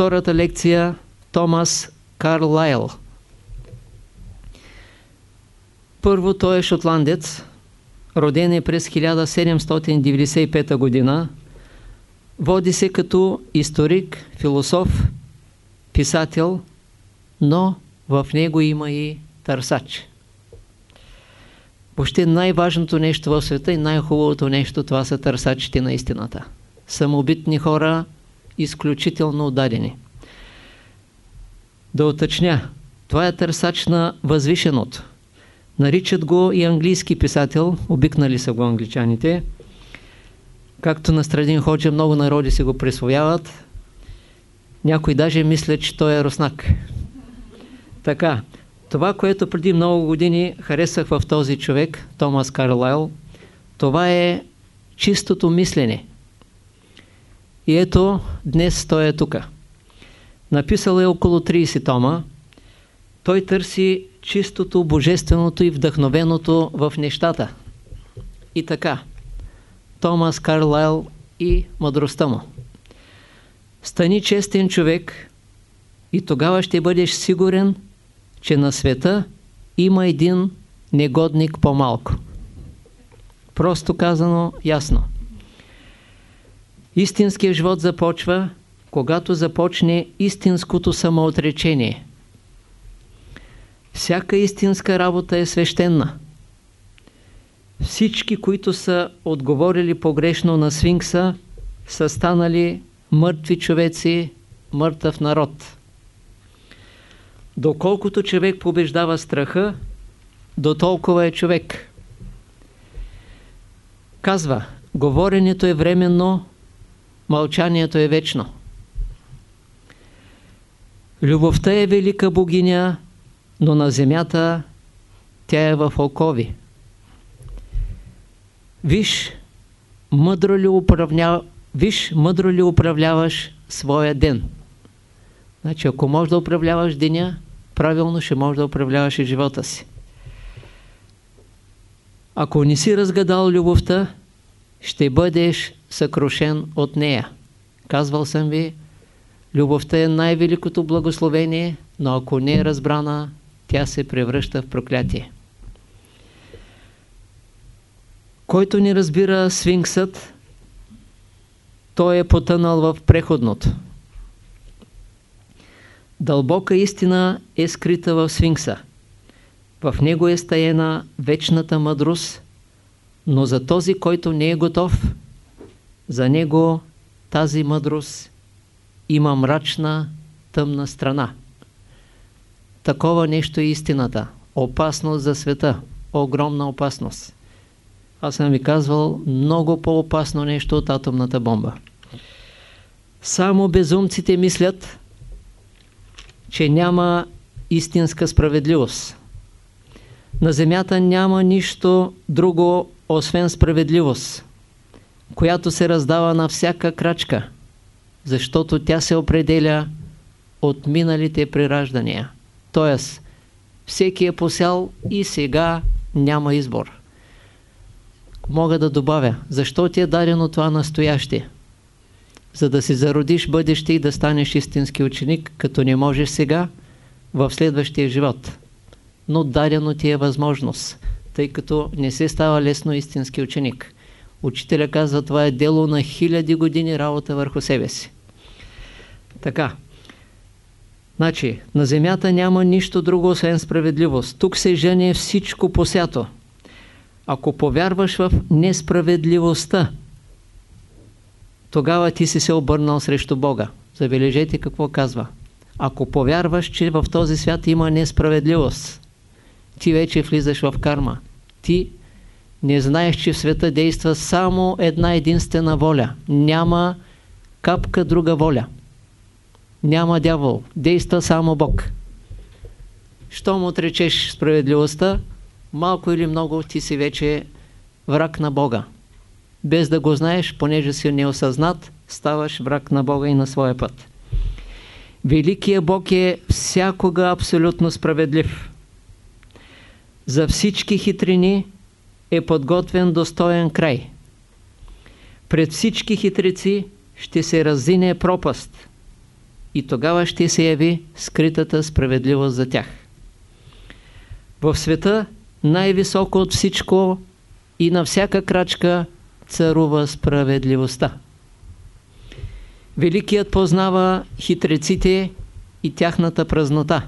втората лекция Томас Карлайл. Първо той е шотландец, роден е през 1795 година, води се като историк, философ, писател, но в него има и търсач. Въобще най-важното нещо в света и най-хубавото нещо това са търсачите на истината. Самобитни хора, изключително отдадени. Да уточня, това е търсач на възвишеното. Наричат го и английски писател, обикнали са го англичаните. Както на Страдин Ходжа много народи се го присвояват. Някой даже мислят, че той е руснак. Така, това, което преди много години харесах в този човек, Томас Карлайл, това е чистото мислене. И ето, днес той е тук. Написал е около 30 тома. Той търси чистото, божественото и вдъхновеното в нещата. И така, Томас Карлайл и мъдростта му. Стани честен човек и тогава ще бъдеш сигурен, че на света има един негодник по-малко. Просто казано ясно. Истинският живот започва, когато започне истинското самоотречение. Всяка истинска работа е свещена. Всички, които са отговорили погрешно на сфинкса, са станали мъртви човеци, мъртъв народ. Доколкото човек побеждава страха, до толкова е човек. Казва, говоренето е временно, мълчанието е вечно. Любовта е велика богиня, но на земята тя е в окови. Виж, мъдро ли, управня... Виж, мъдро ли управляваш своя ден? Значи, ако можеш да управляваш деня, правилно ще можеш да управляваш и живота си. Ако не си разгадал любовта, ще бъдеш съкрушен от нея. Казвал съм ви, любовта е най-великото благословение, но ако не е разбрана, тя се превръща в проклятие. Който не разбира свинксът, той е потънал в преходното. Дълбока истина е скрита в свинкса. В него е стаена вечната мъдрост, но за този, който не е готов, за него тази мъдрост има мрачна, тъмна страна. Такова нещо е истината. Опасност за света. Огромна опасност. Аз съм ви казвал много по-опасно нещо от атомната бомба. Само безумците мислят, че няма истинска справедливост. На земята няма нищо друго, освен справедливост, която се раздава на всяка крачка, защото тя се определя от миналите прираждания. Тоест, всеки е посял и сега няма избор. Мога да добавя, защо ти е дадено това настояще? За да се зародиш бъдеще и да станеш истински ученик, като не можеш сега, в следващия живот. Но дадено ти е възможност, тъй като не се става лесно истински ученик. Учителя казва, това е дело на хиляди години работа върху себе си. Така. Значи, на земята няма нищо друго, освен справедливост. Тук се жене всичко посято. Ако повярваш в несправедливостта, тогава ти си се обърнал срещу Бога. Забележете какво казва. Ако повярваш, че в този свят има несправедливост, ти вече влизаш в карма. Ти не знаеш, че в света действа само една единствена воля. Няма капка друга воля. Няма дявол. Действа само Бог. Щом отречеш справедливостта, малко или много ти си вече враг на Бога. Без да го знаеш, понеже си неосъзнат, ставаш враг на Бога и на своя път. Великият Бог е всякога абсолютно справедлив. За всички хитрини е подготвен достоен край. Пред всички хитрици ще се разине пропаст. и тогава ще се яви скритата справедливост за тях. В света най-високо от всичко и на всяка крачка царува справедливостта. Великият познава хитреците и тяхната празнота.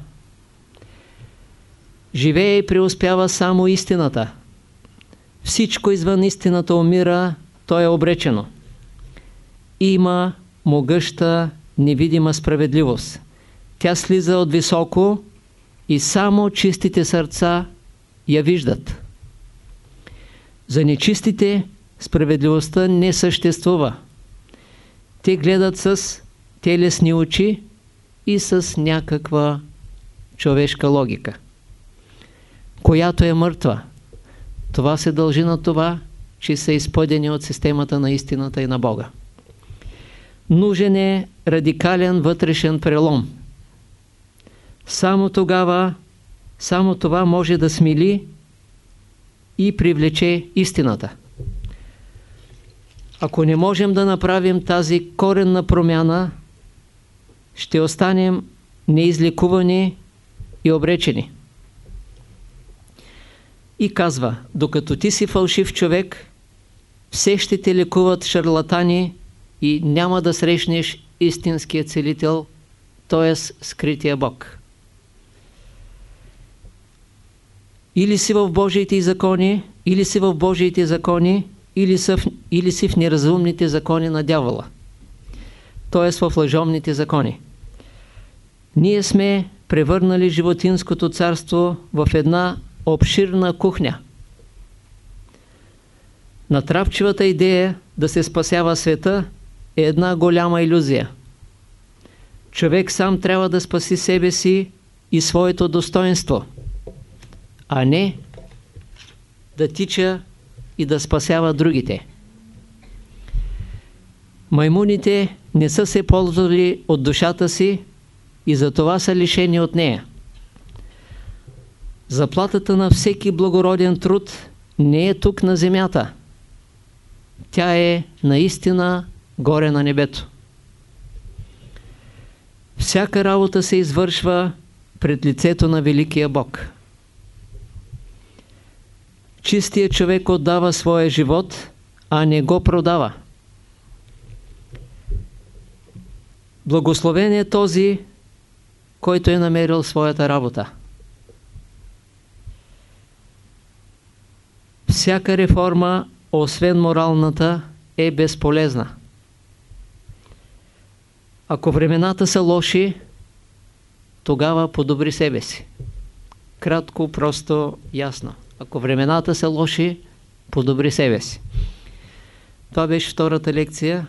Живее и преуспява само истината. Всичко извън истината умира, то е обречено. Има могъща невидима справедливост. Тя слиза от високо и само чистите сърца я виждат. За нечистите справедливостта не съществува. Те гледат с телесни очи и с някаква човешка логика, която е мъртва. Това се дължи на това, че са изпъдени от системата на истината и на Бога. Нужен е радикален вътрешен прелом. Само тогава, само това може да смили и привлече истината. Ако не можем да направим тази коренна промяна, ще останем неизлекувани и обречени. И казва, докато ти си фалшив човек, все ще те лекуват шарлатани и няма да срещнеш истинския целител, т.е. скрития Бог. Или си в Божиите закони, или си в Божиите закони, или, са в, или си в неразумните закони на дявола. Т.е. в лъжовните закони. Ние сме превърнали животинското царство в една обширна кухня. Натрапчивата идея да се спасява света е една голяма иллюзия. Човек сам трябва да спаси себе си и своето достоинство, а не да тича и да спасява другите. Маймуните не са се ползвали от душата си и затова са лишени от нея. Заплатата на всеки благороден труд не е тук на земята. Тя е наистина горе на небето. Всяка работа се извършва пред лицето на Великия Бог. Чистият човек отдава своя живот, а не го продава. Благословен е този, който е намерил своята работа. Всяка реформа, освен моралната, е безполезна. Ако времената са лоши, тогава подобри себе си. Кратко, просто, ясно. Ако времената са лоши, подобри себе си. Това беше втората лекция.